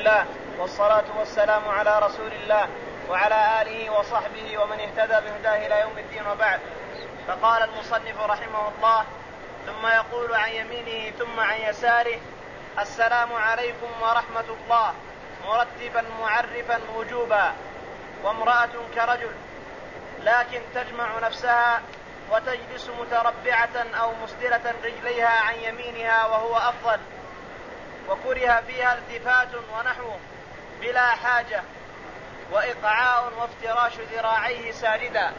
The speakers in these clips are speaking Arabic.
الحمد لله والصلاة والسلام على رسول الله وعلى آله وصحبه ومن اهتدى بهداه إلى يوم الدين وبعد. فقال المصنف رحمه الله ثم يقول عن يمينه ثم عن يساره السلام عليكم ورحمة الله مرتبا معرفا وجوبا وامرأة كرجل لكن تجمع نفسها وتجلس متربعة أو مسدلة رجليها عن يمينها وهو أفضل. وكره فيها التفات ونحوه بلا حاجة وإقعاء وافتراش ذراعيه ساجدا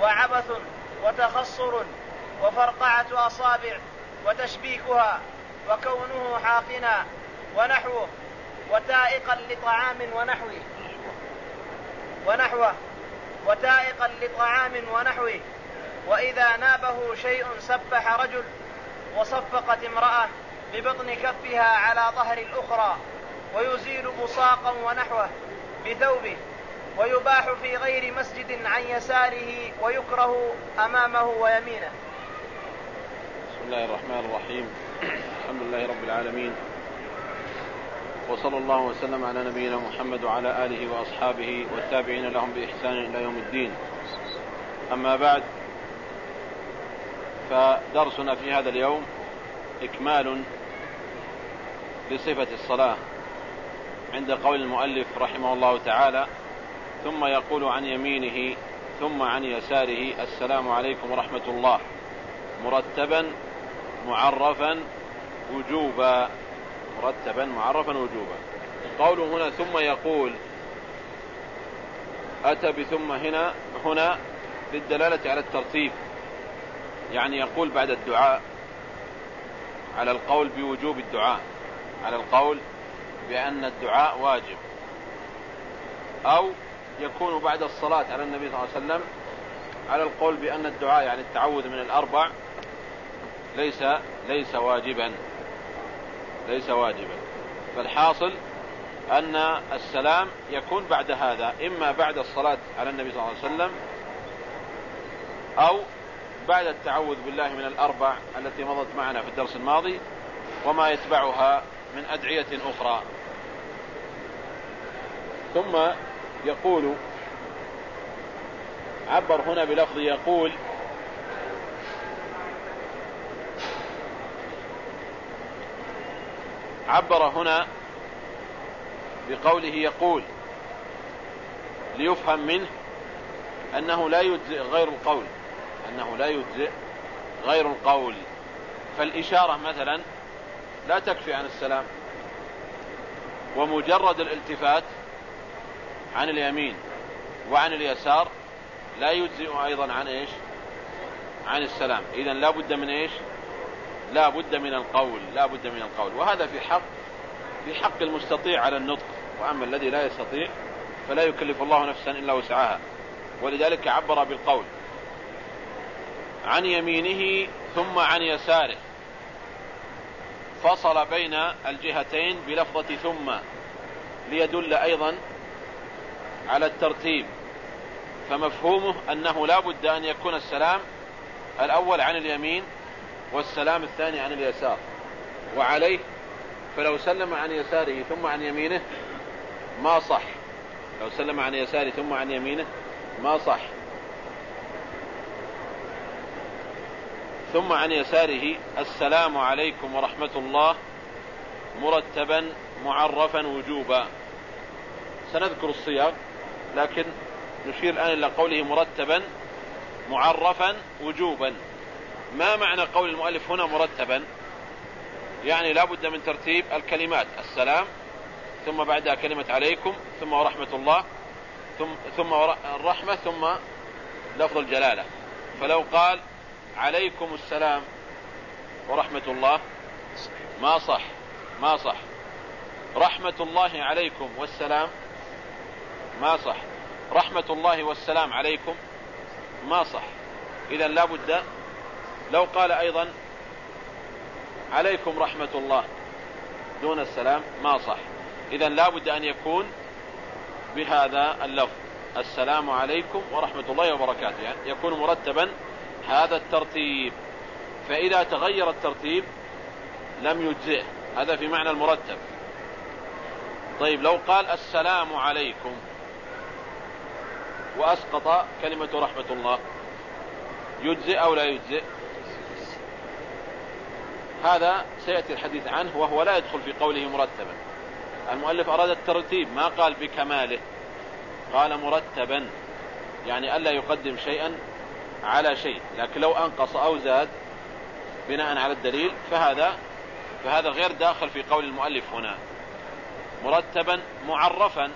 وعبث وتخصر وفرقعة أصابع وتشبيكها وكونه حاقنا ونحوه وتائقا لطعام ونحوه ونحوه وتائقا لطعام ونحوه وإذا نابه شيء سبح رجل وصفقت امرأة ببطن كفها على ظهر الأخرى ويزيل بصاقا ونحوه بثوبه ويباح في غير مسجد عن يساره ويكره أمامه ويمينه. بسم الله الرحمن الرحيم. الحمد لله رب العالمين. وصلى الله وسلم على نبينا محمد وعلى آله وأصحابه والتابعين لهم بإحسان إلى يوم الدين. أما بعد فدرسنا في هذا اليوم إكمال لصفة الصلاة عند قول المؤلف رحمه الله تعالى ثم يقول عن يمينه ثم عن يساره السلام عليكم ورحمة الله. مرتبا معرفا وجوبا. مرتبا معرفا وجوبا. قوله هنا ثم يقول أتى بثم هنا هنا للدلالة على الترتيب. يعني يقول بعد الدعاء على القول بوجوب الدعاء. على القول بأن الدعاء واجب. أو يكون بعد الصلاة على النبي صلى الله عليه وسلم على القول بأن الدعاء يعني التعوذ من الأربع ليس ليس واجبا. ليس واجبا. فالحاصل أن السلام يكون بعد هذا إما بعد الصلاة على النبي صلى الله عليه وسلم أو بعد التعوذ بالله من الأربع التي مضت معنا في الدرس الماضي وما يتبعها من أدعية أخرى. ثم يقول عبر هنا بلفظ يقول عبر هنا بقوله يقول ليفهم منه أنه لا يجزئ غير القول أنه لا يجزئ غير القول. فالإشارة مثلا لا تكفي عن السلام. ومجرد الالتفات عن اليمين وعن اليسار لا يجزئ أيضا عن إيش؟ عن السلام. إذا لا بد من إيش؟ لا بد من القول لا بد من القول. وهذا في حق في حق المستطيع على النطق. وأما الذي لا يستطيع فلا يكلف الله نفسا إلا وسعها. ولذلك عبر بالقول. عن يمينه ثم عن يساره. فصل بين الجهتين بلفظة ثم ليدل أيضا على الترتيب. فمفهومه أنه لا بد أن يكون السلام الأول عن اليمين والسلام الثاني عن اليسار. وعليه فلو سلم عن يساره ثم عن يمينه ما صح. لو سلم عن يساره ثم عن يمينه ما صح. ثم عن يساره السلام عليكم ورحمة الله مرتبا معرفا وجوبا. سنذكر الصياغ لكن نشير الآن إلى قوله مرتبا معرفا وجوبا. ما معنى قول المؤلف هنا مرتبا؟ يعني لا بد من ترتيب الكلمات السلام ثم بعدها كلمة عليكم ثم ورحمة الله ثم, ثم الرحمة ثم لفظ الجلالة. فلو قال عليكم السلام ورحمة الله. ما صح ما صح. رحمة الله عليكم والسلام. ما صح. رحمة الله والسلام عليكم. ما صح. إذا لا بد لو قال أيضا عليكم رحمة الله دون السلام ما صح. إذا لا بد أن يكون بهذا اللفظ. السلام عليكم ورحمة الله وبركاته. يعني يكون مرتبا هذا الترتيب. فإذا تغير الترتيب لم يجزئه. هذا في معنى المرتب. طيب لو قال السلام عليكم وأسقط كلمة رحمة الله يجزئ أو لا يجزئ؟ هذا سيأتي الحديث عنه وهو لا يدخل في قوله مرتبا. المؤلف أراد الترتيب ما قال بكماله؟ قال مرتبا يعني ألا يقدم شيئا على شيء لكن لو أنقص أو زاد بناء على الدليل فهذا فهذا غير داخل في قول المؤلف هنا. مرتبا معرفا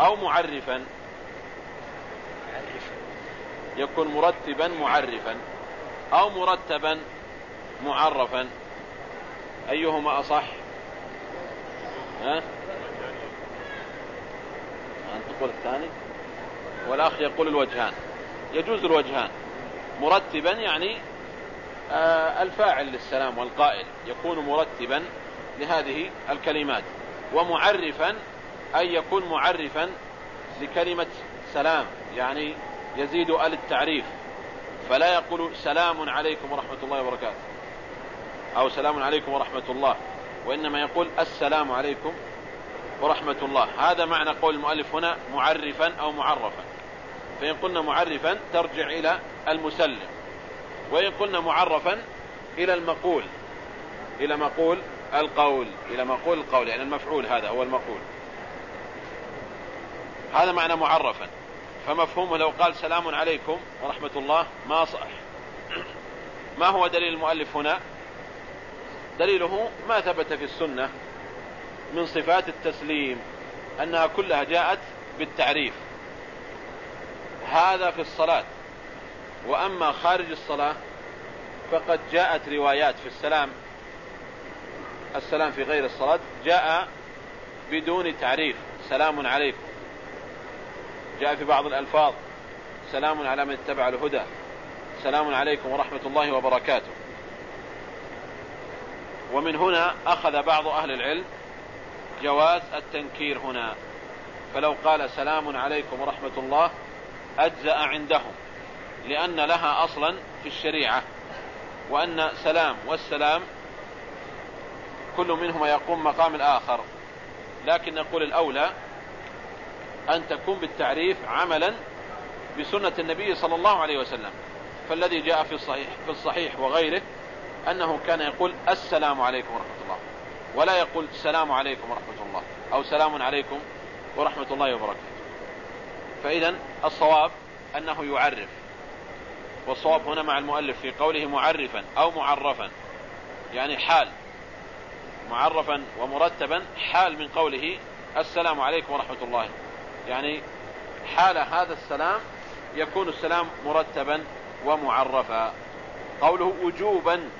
أو معرفا. يكون مرتبا معرفا. أو مرتبا معرفا. أيهما أصح؟ ها؟ أن تقول الثاني؟ والأخ يقول الوجهان. يجوز الوجهان. مرتبا يعني آه الفاعل للسلام والقائل. يكون مرتبا لهذه الكلمات. ومعرفا أي يكون معرفا لكلمة سلام. يعني يزيد ال التعريف فلا يقول سلام عليكم ورحمة الله وبركاته. أو سلام عليكم ورحمة الله. وإنما يقول السلام عليكم ورحمة الله. هذا معنى قول المؤلف هنا معرفا أو معرفا. فإن قلنا معرفا ترجع إلى المسلم. وإن قلنا معرفا إلى المقول إلى مقول القول إلى مقول القول يعني المفعول هذا هو المقول. هذا معنى معرفا. فمفهومه لو قال سلام عليكم ورحمة الله ما صح. ما هو دليل المؤلف هنا؟ دليله ما ثبت في السنة من صفات التسليم أنها كلها جاءت بالتعريف. هذا في الصلاة. وأما خارج الصلاة فقد جاءت روايات في السلام السلام في غير الصلاة جاء بدون تعريف سلام عليكم. جاء في بعض الألفاظ سلام على من اتبع الهدى سلام عليكم ورحمة الله وبركاته. ومن هنا أخذ بعض أهل العلم جواز التنكير هنا. فلو قال سلام عليكم ورحمة الله أجزأ عندهم لأن لها أصلا في الشريعة وأن سلام والسلام كل منهما يقوم مقام الآخر. لكن نقول الأولى أن تكون بالتعريف عملا بسنة النبي صلى الله عليه وسلم. فالذي جاء في الصحيح, في الصحيح وغيره أنه كان يقول السلام عليكم ورحمة الله ولا يقول السلام عليكم ورحمة الله أو سلام عليكم ورحمة الله وبركاته. فإذا الصواب أنه يعرف. والصواب هنا مع المؤلف في قوله معرفا أو معرفا يعني حال. معرفا ومرتبا حال من قوله السلام عليكم ورحمة الله. يعني حال هذا السلام يكون السلام مرتبا ومعرفا. قوله وجوبا.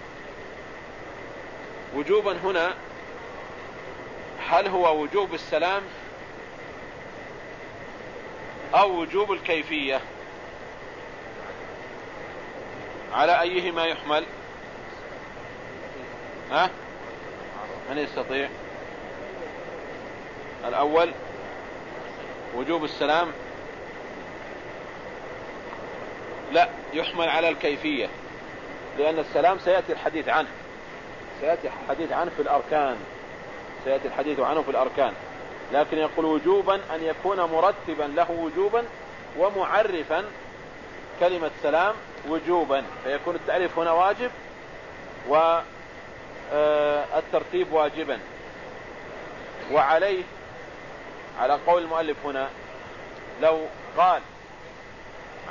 وجوبا هنا هل هو وجوب السلام أو وجوب الكيفية. على أيهما يحمل؟ ها؟ من يستطيع؟ الأول وجوب السلام؟ لا يحمل على الكيفية لأن السلام سيأتي الحديث عنه سيأتي الحديث عنه في الأركان سيأتي الحديث عنه في الأركان. لكن يقول وجوبا أن يكون مرتبا له وجوبا ومعرفا كلمة سلام وجوبا. فيكون التعريف هنا واجب والترتيب واجبا. وعليه على قول المؤلف هنا لو قال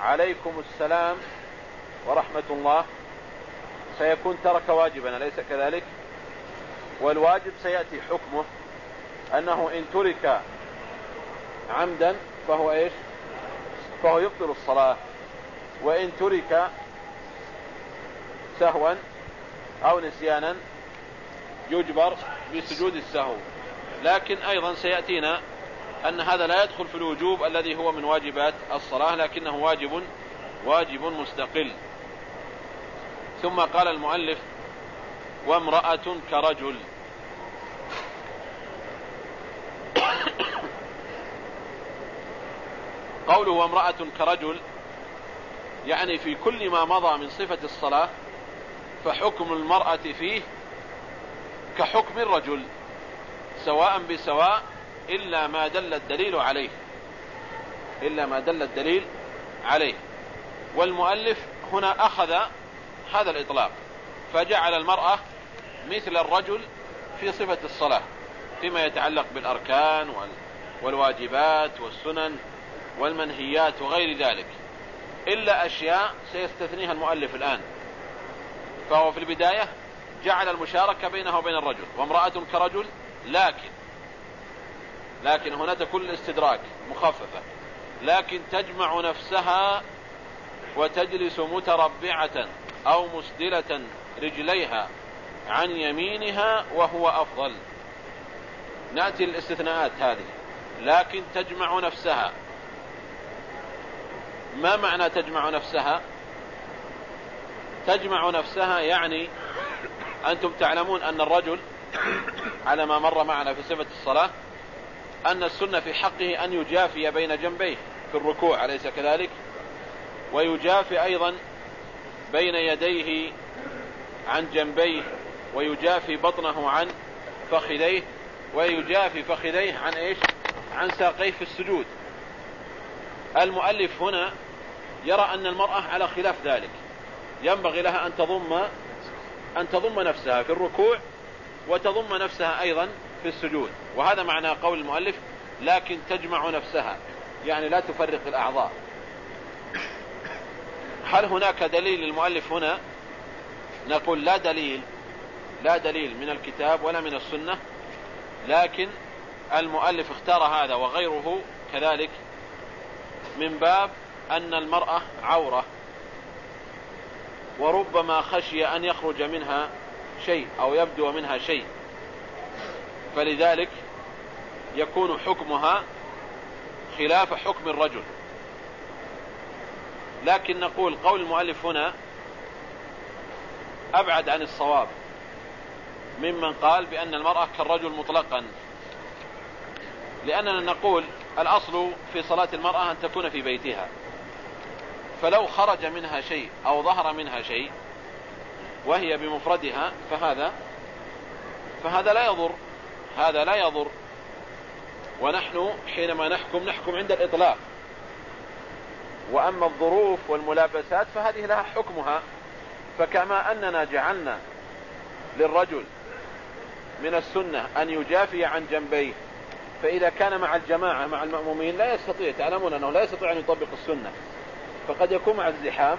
عليكم السلام ورحمة الله سيكون ترك واجبا أليس كذلك؟ والواجب سيأتي حكمه. أنه إن ترك عمدا فهو إيش؟ فهو يبطل الصلاة. وإن ترك سهوا أو نسيانا يجبر بسجود السهو. لكن أيضا سيأتينا أن هذا لا يدخل في الوجوب الذي هو من واجبات الصلاة لكنه واجب واجب مستقل. ثم قال المؤلف وامرأة كرجل. قوله وامرأة كرجل يعني في كل ما مضى من صفة الصلاة فحكم المرأة فيه كحكم الرجل سواء بسواء إلا ما دل الدليل عليه إلا ما دل الدليل عليه. والمؤلف هنا أخذ هذا الإطلاق فجعل المرأة مثل الرجل في صفة الصلاة فيما يتعلق بالأركان والواجبات والسنن والمنهيات وغير ذلك. إلا أشياء سيستثنيها المؤلف الآن. فهو في البداية جعل المشاركة بينه وبين الرجل وامرأة كرجل لكن لكن هنا تكون الاستدراك مخففة. لكن تجمع نفسها وتجلس متربعة أو مسدلة رجليها عن يمينها وهو أفضل. نأتي الاستثناءات هذه. لكن تجمع نفسها ما معنى تجمع نفسها؟ تجمع نفسها يعني أنتم تعلمون أن الرجل على ما مر معنا في صفة الصلاة أن السنة في حقه أن يجافي بين جنبيه في الركوع أليس كذلك؟ ويجافي أيضا بين يديه عن جنبيه ويجافي بطنه عن فخذيه ويجافي فخذيه عن إيش؟ عن ساقيه في السجود. المؤلف هنا يرى أن المرأة على خلاف ذلك. ينبغي لها أن تضم أن تضم نفسها في الركوع وتضم نفسها أيضا في السجود. وهذا معنى قول المؤلف لكن تجمع نفسها يعني لا تفرق الأعضاء. هل هناك دليل للمؤلف هنا؟ نقول لا دليل لا دليل من الكتاب ولا من السنة لكن المؤلف اختار هذا وغيره كذلك من باب أن المرأة عورة. وربما خشي أن يخرج منها شيء أو يبدو منها شيء. فلذلك يكون حكمها خلاف حكم الرجل. لكن نقول قول المؤلف هنا أبعد عن الصواب ممن قال بأن المرأة كالرجل مطلقا. لأننا نقول الأصل في صلاة المرأة أن تكون في بيتها. فلو خرج منها شيء أو ظهر منها شيء وهي بمفردها فهذا فهذا لا يضر هذا لا يضر. ونحن حينما نحكم نحكم عند الإطلاق. وأما الظروف والملابسات فهذه لها حكمها. فكما أننا جعلنا للرجل من السنة أن يجافي عن جنبيه فإذا كان مع الجماعة مع المأمومين لا يستطيع تعلمون أنه لا يستطيع أن يطبق السنة. فقد يكون مع الزحام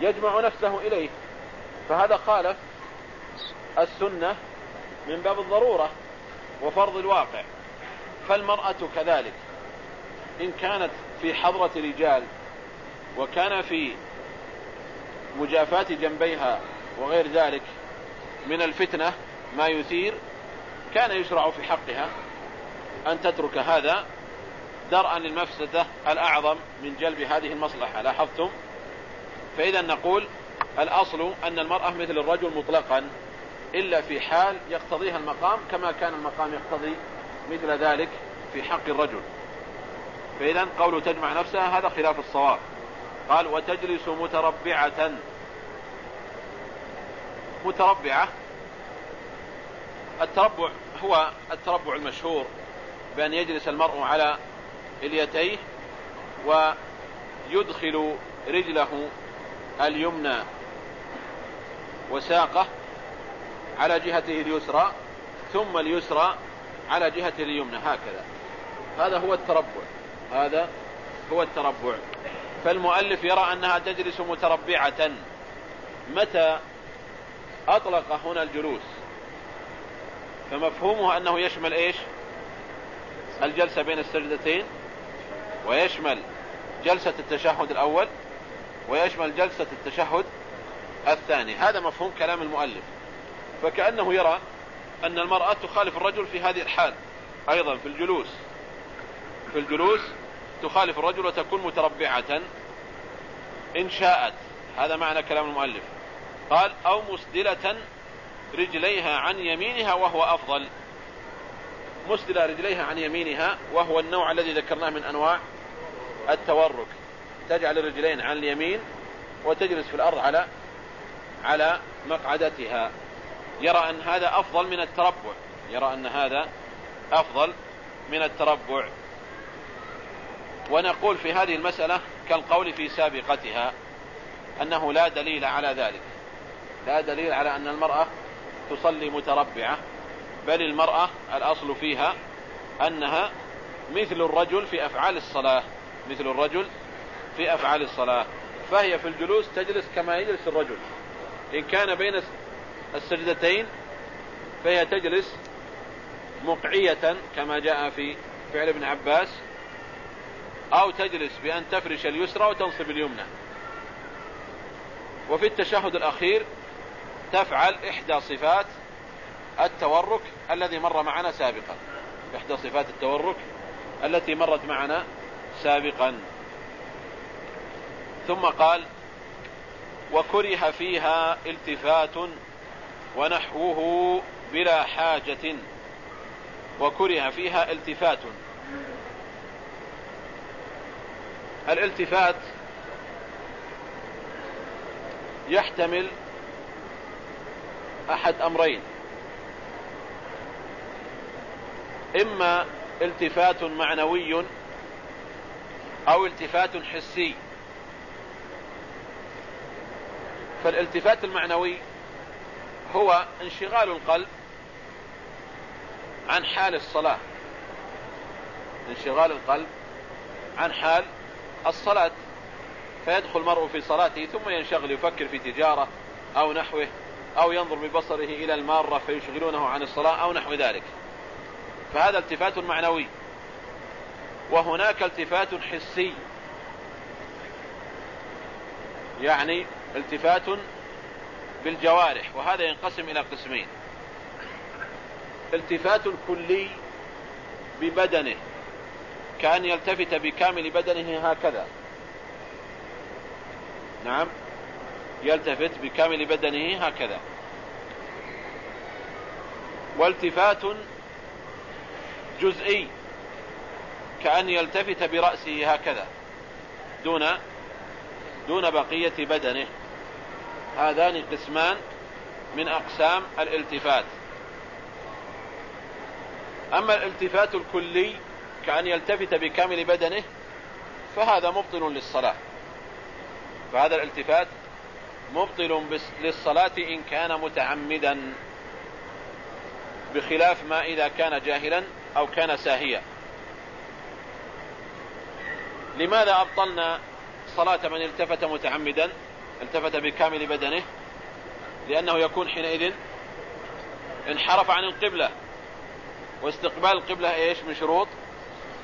يجمع نفسه إليه. فهذا خالف السنة من باب الضرورة وفرض الواقع. فالمرأة كذلك إن كانت في حضرة رجال وكان في مجافاة جنبيها وغير ذلك من الفتنة ما يثير كان يشرع في حقها أن تترك هذا درءا للمفسدة الأعظم من جلب هذه المصلحة لاحظتم؟ فإذا نقول الأصل أن المرأة مثل الرجل مطلقا إلا في حال يقتضيها المقام كما كان المقام يقتضي مثل ذلك في حق الرجل. فإذا قول تجمع نفسها هذا خلاف الصواب. قال وتجلس متربعة. متربعة؟ التربع هو التربع المشهور بأن يجلس المرء على اليتيه ويدخل رجله اليمنى وساقه على جهته اليسرى ثم اليسرى على جهته اليمنى هكذا. هذا هو التربع. هذا هو التربع. فالمؤلف يرى أنها تجلس متربعة. متى أطلق هنا الجلوس؟ فمفهومه أنه يشمل إيش؟ الجلسة بين السجدتين. ويشمل جلسة التشهد الأول ويشمل جلسة التشهد الثاني. هذا مفهوم كلام المؤلف. فكأنه يرى أن المرأة تخالف الرجل في هذه الحال. أيضا في الجلوس. في الجلوس تخالف الرجل وتكون متربعة. إن شاءت. هذا معنى كلام المؤلف. قال أو مسدلة رجليها عن يمينها وهو أفضل. مسدل رجليها عن يمينها وهو النوع الذي ذكرناه من أنواع التورك. تجعل الرجلين عن اليمين وتجلس في الأرض على على مقعدتها. يرى أن هذا أفضل من التربع. يرى أن هذا أفضل من التربع. ونقول في هذه المسألة كالقول في سابقتها أنه لا دليل على ذلك. لا دليل على أن المرأة تصلي متربعة. بل المرأة الأصل فيها أنها مثل الرجل في أفعال الصلاة مثل الرجل في أفعال الصلاة. فهي في الجلوس تجلس كما يجلس الرجل. إن كان بين السجدتين فهي تجلس مقعية كما جاء في فعل ابن عباس أو تجلس بأن تفرش اليسرى وتنصب اليمنى. وفي التشهد الأخير تفعل إحدى صفات التورك الذي مر معنا سابقا. إحدى صفات التورك التي مرت معنا سابقا. ثم قال وكره فيها التفات ونحوه بلا حاجة. وكره فيها التفات. الالتفات يحتمل أحد أمرين. إما التفات معنوي أو التفات حسي. فالالتفات المعنوي هو انشغال القلب عن حال الصلاة. انشغال القلب عن حال الصلاة. فيدخل المرء في صلاته ثم ينشغل يفكر في تجارة أو نحوه أو ينظر ببصره إلى المارة فيشغلونه عن الصلاة أو نحو ذلك. فهذا التفات معنوي. وهناك التفات حسي. يعني التفات بالجوارح وهذا ينقسم إلى قسمين. التفات كلي ببدنه كأن يلتفت بكامل بدنه هكذا. نعم يلتفت بكامل بدنه هكذا. والتفات جزئي كأن يلتفت برأسه هكذا دون دون بقية بدنه. هذان قسمان من أقسام الالتفات. أما الالتفات الكلي كأن يلتفت بكامل بدنه فهذا مبطل للصلاة. فهذا الالتفات مبطل للصلاة إن كان متعمدا بخلاف ما إذا كان جاهلا. أو كان ساهيا. لماذا أبطلنا صلاة من التفت متعمدا؟ التفت بكامل بدنه؟ لأنه يكون حينئذ انحرف عن القبلة. واستقبال القبلة إيش؟ من شروط.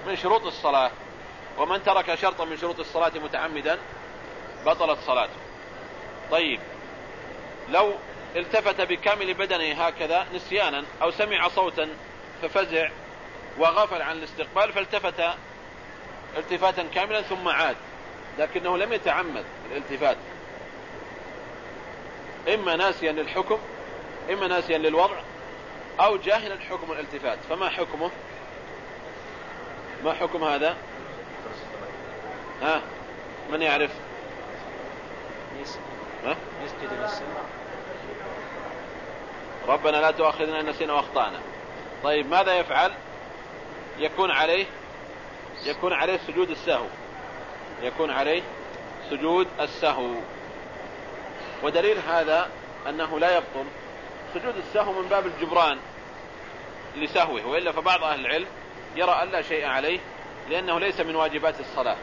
من شروط الصلاة. ومن ترك شرطا من شروط الصلاة متعمدا بطلت صلاته. طيب. لو التفت بكامل بدنه هكذا نسيانا أو سمع صوتا ففزع وغفل عن الاستقبال فالتفت التفاتا كاملا ثم عاد لكنه لم يتعمد الالتفات. إما ناسيا للحكم إما ناسيا للوضع أو جاهلا حكم الالتفات. فما حكمه؟ ما حكم هذا؟ ها؟ من يعرف؟ ربنا لا تؤاخذنا إن نسينا وأخطأنا. طيب ماذا يفعل؟ يكون عليه يكون عليه سجود السهو. يكون عليه سجود السهو. ودليل هذا أنه لا يبطل سجود السهو من باب الجبران لسهوه وإلا فبعض أهل العلم يرى أن لا شيء عليه لأنه ليس من واجبات الصلاة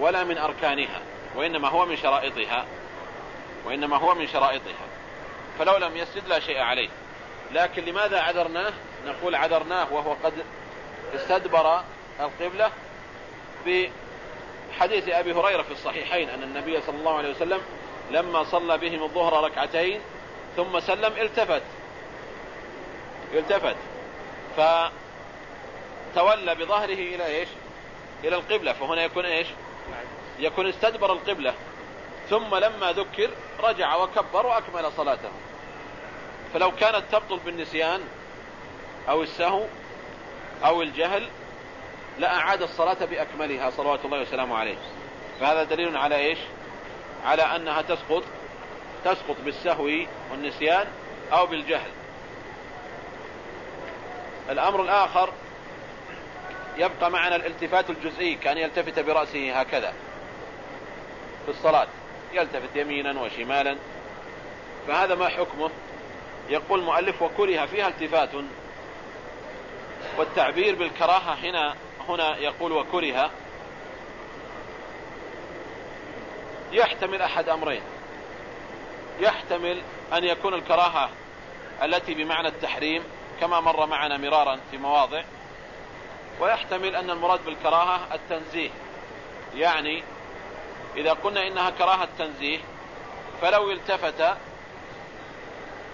ولا من أركانها وإنما هو من شرائطها وإنما هو من شرائطها. فلو لم يسجد لا شيء عليه. لكن لماذا عذرناه؟ نقول عذرناه وهو قد استدبر القبلة بحديث أبي هريرة في الصحيحين أن النبي صلى الله عليه وسلم لما صلى بهم الظهر ركعتين ثم سلم التفت. التفت. فتولى بظهره إلى إيش؟ إلى القبلة. فهنا يكون إيش؟ يكون استدبر القبلة. ثم لما ذكر رجع وكبر وأكمل صلاته. فلو كانت تبطل بالنسيان أو السهو أو الجهل لأعاد الصلاة بأكملها صلوات الله وسلامه عليه. فهذا دليل على إيش؟ على أنها تسقط تسقط بالسهو والنسيان أو بالجهل. الأمر الآخر يبقى معنا الالتفات الجزئي كان يلتفت برأسه هكذا. في الصلاة يلتفت يمينا وشمالا. فهذا ما حكمه؟ يقول المؤلف وكره فيها التفات والتعبير بالكراهة هنا هنا يقول وكره. يحتمل أحد أمرين. يحتمل أن يكون الكراهة التي بمعنى التحريم كما مر معنا مرارا في مواضع. ويحتمل أن المراد بالكراهة التنزيه. يعني إذا قلنا إنها كراهة تنزيه فلو التفت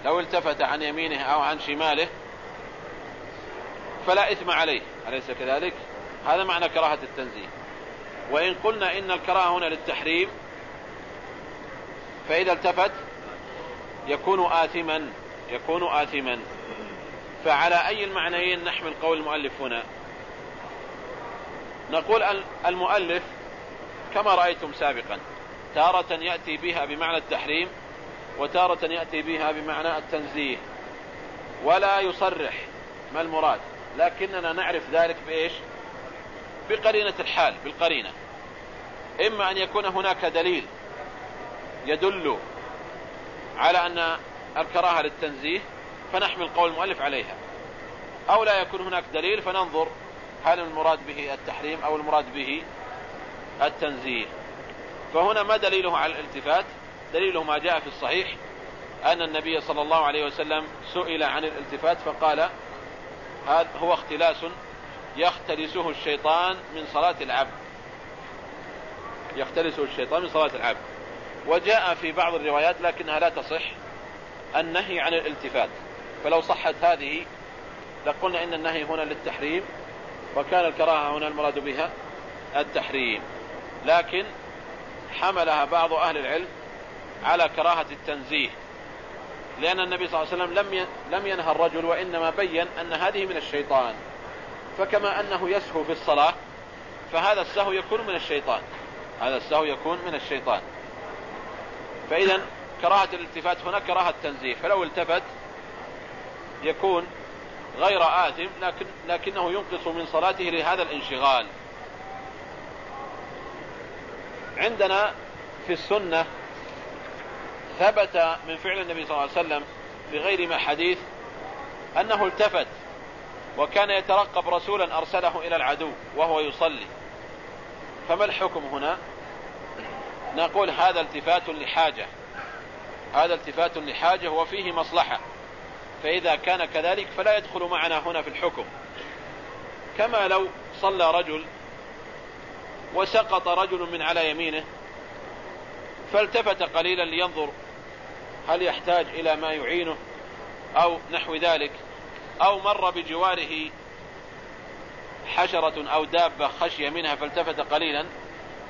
لو التفت عن يمينه أو عن شماله فلا إثم عليه. أليس كذلك؟ هذا معنى كراهة التنزيه. وإن قلنا إن الكراهة هنا للتحريم فإذا التفت يكون آثما يكون آثما. فعلى أي المعنيين نحمل قول المؤلف هنا؟ نقول المؤلف كما رأيتم سابقا تارة يأتي بها بمعنى التحريم وتارة يأتي بها بمعنى التنزيه. ولا يصرح ما المراد؟ لكننا نعرف ذلك بإيش؟ بقرينة الحال بالقرينة. إما أن يكون هناك دليل يدل على أن الكراهة للتنزيه فنحمل قول المؤلف عليها. أو لا يكون هناك دليل فننظر هل المراد به التحريم أو المراد به التنزيه. فهنا ما دليله على الالتفات؟ دليله ما جاء في الصحيح أن النبي صلى الله عليه وسلم سئل عن الالتفات فقال هذا هو اختلاس يختلسه الشيطان من صلاة العبد. يختلسه الشيطان من صلاة العبد. وجاء في بعض الروايات لكنها لا تصح النهي عن الالتفات. فلو صحت هذه لقلنا إن النهي هنا للتحريم وكان الكراهة هنا المراد بها التحريم. لكن حملها بعض أهل العلم على كراهة التنزيه. لأن النبي صلى الله عليه وسلم لم لم ينهى الرجل وإنما بين أن هذه من الشيطان. فكما أنه يسهو في الصلاة فهذا السهو يكون من الشيطان. هذا السهو يكون من الشيطان. فإذا كراهة الالتفات هنا كراهة تنزيه فلو التفت يكون غير آثم لكن لكنه ينقص من صلاته لهذا الانشغال. عندنا في السنة ثبت من فعل النبي صلى الله عليه وسلم بغير ما حديث أنه التفت وكان يترقب رسولا أرسله إلى العدو وهو يصلي. فما الحكم هنا؟ نقول هذا التفات لحاجة. هذا التفات لحاجة وفيه مصلحة. فإذا كان كذلك فلا يدخل معنا هنا في الحكم. كما لو صلى رجل وسقط رجل من على يمينه فالتفت قليلا لينظر هل يحتاج إلى ما يعينه أو نحو ذلك أو مر بجواره حشرة أو دابة خشية منها فالتفت قليلا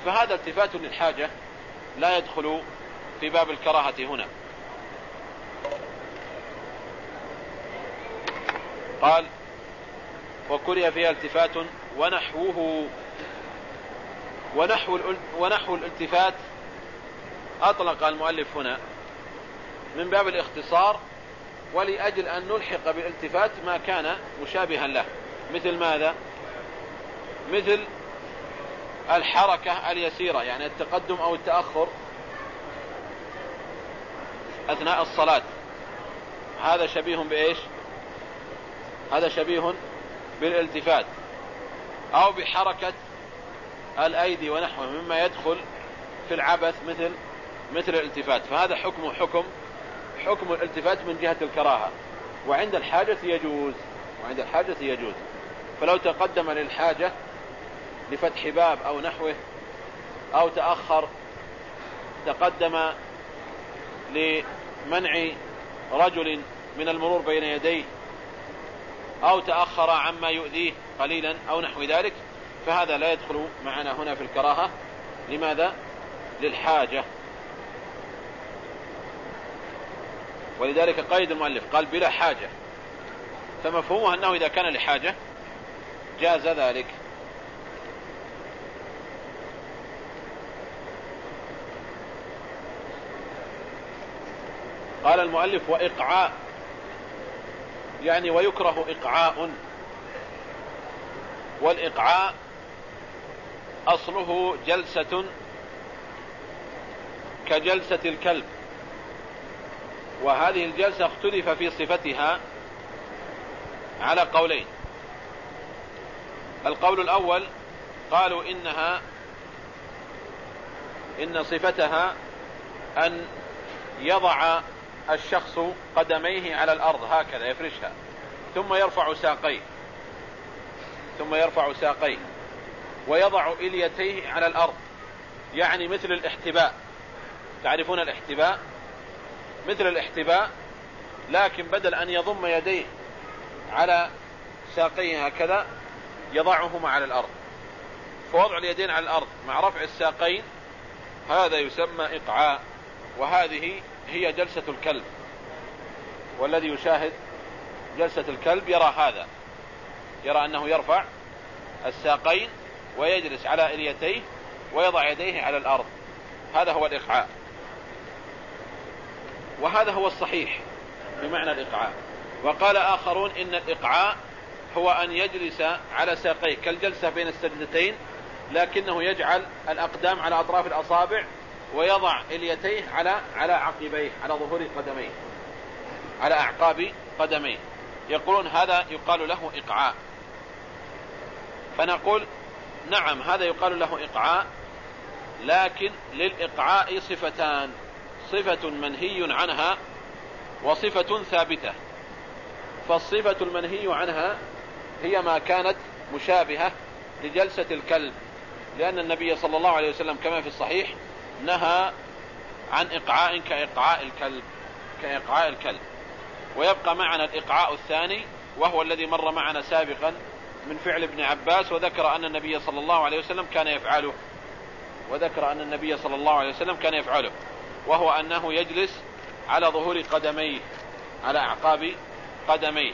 فهذا التفات للحاجة لا يدخل في باب الكراهة هنا. قال وكره فيها التفات ونحوه ونحو ونحو الالتفات أطلق المؤلف هنا من باب الاختصار ولأجل أن نلحق بالالتفات ما كان مشابها له. مثل ماذا؟ مثل الحركة اليسيرة يعني التقدم أو التأخر أثناء الصلاة. هذا شبيه بإيش؟ هذا شبيه بالالتفات أو بحركة الأيدي ونحوه مما يدخل في العبث مثل مثل الالتفات فهذا حكم حكم حكم الالتفات من جهة الكراهة. وعند الحاجة يجوز وعند الحاجة يجوز. فلو تقدم للحاجة لفتح باب أو نحوه أو تأخر تقدم لمنع رجل من المرور بين يديه أو تأخر عما يؤذيه قليلا أو نحو ذلك فهذا لا يدخل معنا هنا في الكراهة. لماذا؟ للحاجة. ولذلك قيد المؤلف قال بلا حاجة. فمفهومه أنه إذا كان لحاجة جاز ذلك. قال المؤلف وإقعاء يعني ويكره إقعاء. والإقعاء أصله جلسة كجلسة الكلب. وهذه الجلسة اختلف في صفتها على قولين. القول الأول قالوا إنها إن صفتها أن يضع الشخص قدميه على الأرض هكذا يفرشها. ثم يرفع ساقيه. ثم يرفع ساقيه. ويضع إليتيه على الأرض. يعني مثل الاحتباء. تعرفون الاحتباء؟ مثل الاحتباء لكن بدل أن يضم يديه على ساقيه هكذا يضعهما على الأرض. فوضع اليدين على الأرض مع رفع الساقين هذا يسمى إقعاء وهذه هي جلسة الكلب. والذي يشاهد جلسة الكلب يرى هذا يرى أنه يرفع الساقين ويجلس على إليتيه ويضع يديه على الأرض. هذا هو الإقعاء. وهذا هو الصحيح بمعنى الإقعاء. وقال آخرون إن الإقعاء هو أن يجلس على ساقيه كالجلسة بين السجدتين لكنه يجعل الأقدام على أطراف الأصابع ويضع إليتيه على على عقبيه على ظهور قدميه على أعقاب قدميه. يقولون هذا يقال له إقعاء. فنقول نعم هذا يقال له إقعاء لكن للإقعاء صفتان. صفة منهي عنها وصفة ثابتة. فالصفة المنهي عنها هي ما كانت مشابهة لجلسة الكلب لأن النبي صلى الله عليه وسلم كما في الصحيح نهى عن إقعاء كإقعاء الكلب كإقعاء الكلب. ويبقى معنا الإقعاء الثاني وهو الذي مر معنا سابقا من فعل ابن عباس وذكر أن النبي صلى الله عليه وسلم كان يفعله. وذكر أن النبي صلى الله عليه وسلم كان يفعله. وهو أنه يجلس على ظهور قدميه على أعقاب قدميه.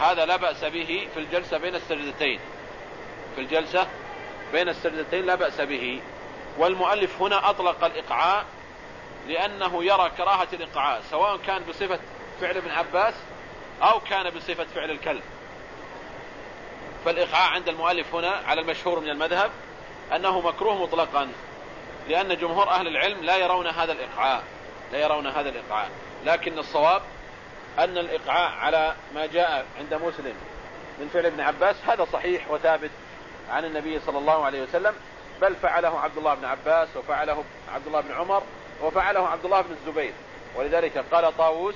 هذا لا بأس به في الجلسة بين السجدتين. في الجلسة بين السجدتين لا بأس به. والمؤلف هنا أطلق الإقعاء لأنه يرى كراهة الإقعاء سواء كان بصفة فعل ابن عباس أو كان بصفة فعل الكلب. فالإقعاء عند المؤلف هنا على المشهور من المذهب أنه مكروه مطلقا. لأن جمهور أهل العلم لا يرون هذا الإقعاء لا يرون هذا الإقعاء. لكن الصواب أن الإقعاء على ما جاء عند مسلم من فعل ابن عباس هذا صحيح وثابت عن النبي صلى الله عليه وسلم. بل فعله عبد الله بن عباس وفعله عبد الله بن عمر وفعله عبد الله بن الزبير. ولذلك قال طاووس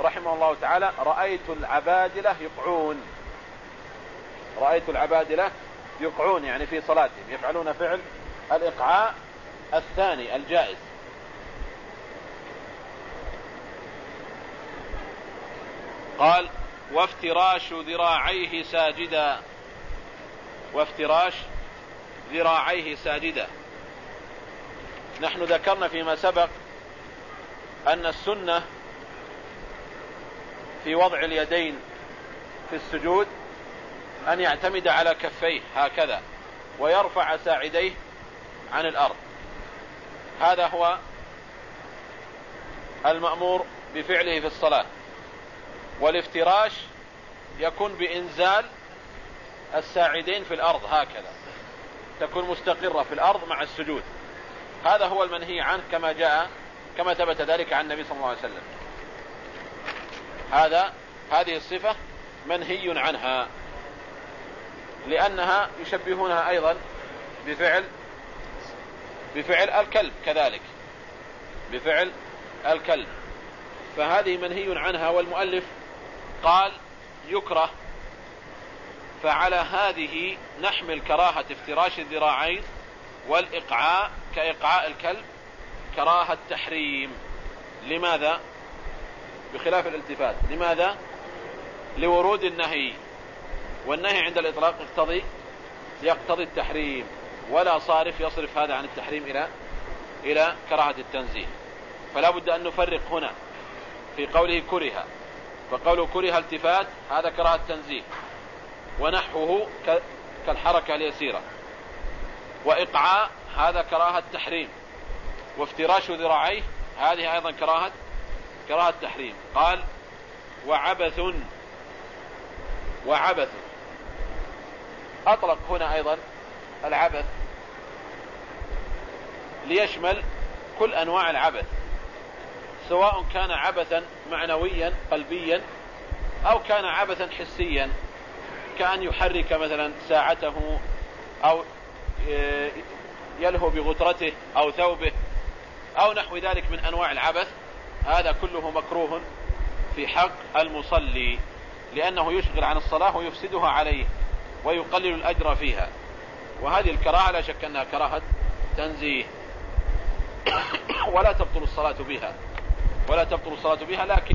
رحمه الله تعالى رأيت العبادلة يقعون. رأيت العبادلة يقعون يعني في صلاتهم يفعلون فعل الإقعاء الثاني الجائز. قال وافتراش ذراعيه ساجدا. وافتراش ذراعيه ساجدا. نحن ذكرنا فيما سبق أن السنة في وضع اليدين في السجود أن يعتمد على كفيه هكذا ويرفع ساعديه عن الأرض. هذا هو المأمور بفعله في الصلاة. والافتراش يكون بإنزال الساعدين في الأرض هكذا. تكون مستقرة في الأرض مع السجود. هذا هو المنهي عنه كما جاء كما ثبت ذلك عن النبي صلى الله عليه وسلم. هذا هذه الصفة منهي عنها لأنها يشبهونها أيضا بفعل بفعل الكلب كذلك. بفعل الكلب. فهذه منهي عنها والمؤلف قال يكره. فعلى هذه نحمل كراهة افتراش الذراعين والإقعاء كإقعاء الكلب كراهة تحريم لماذا؟ بخلاف الالتفات. لماذا؟ لورود النهي. والنهي عند الإطلاق يقتضي يقتضي التحريم. ولا صارف يصرف هذا عن التحريم إلى إلى كراهة التنزيه فلا بد أن نفرق هنا في قوله كره. فقوله كره التفات هذا كراهة تنزيه ونحوه كالحركة اليسيرة. وإقعاء هذا كراهة تحريم وافتراش ذراعيه هذه أيضا كراهة كراهة تحريم قال وعبث وعبث. أطلق هنا أيضا العبث ليشمل كل أنواع العبث سواء كان عبثا معنويا قلبيا أو كان عبثا حسيا كأن يحرك مثلا ساعته أو آه، يلهو بغترته أو ثوبه أو نحو ذلك من أنواع العبث هذا كله مكروه في حق المصلي لأنه يشغل عن الصلاة ويفسدها عليه ويقلل الأجر فيها. وهذه الكراهة لا شك أنها كراهة تنزيه. ولا تبطل الصلاة بها. ولا تبطل الصلاة بها لكن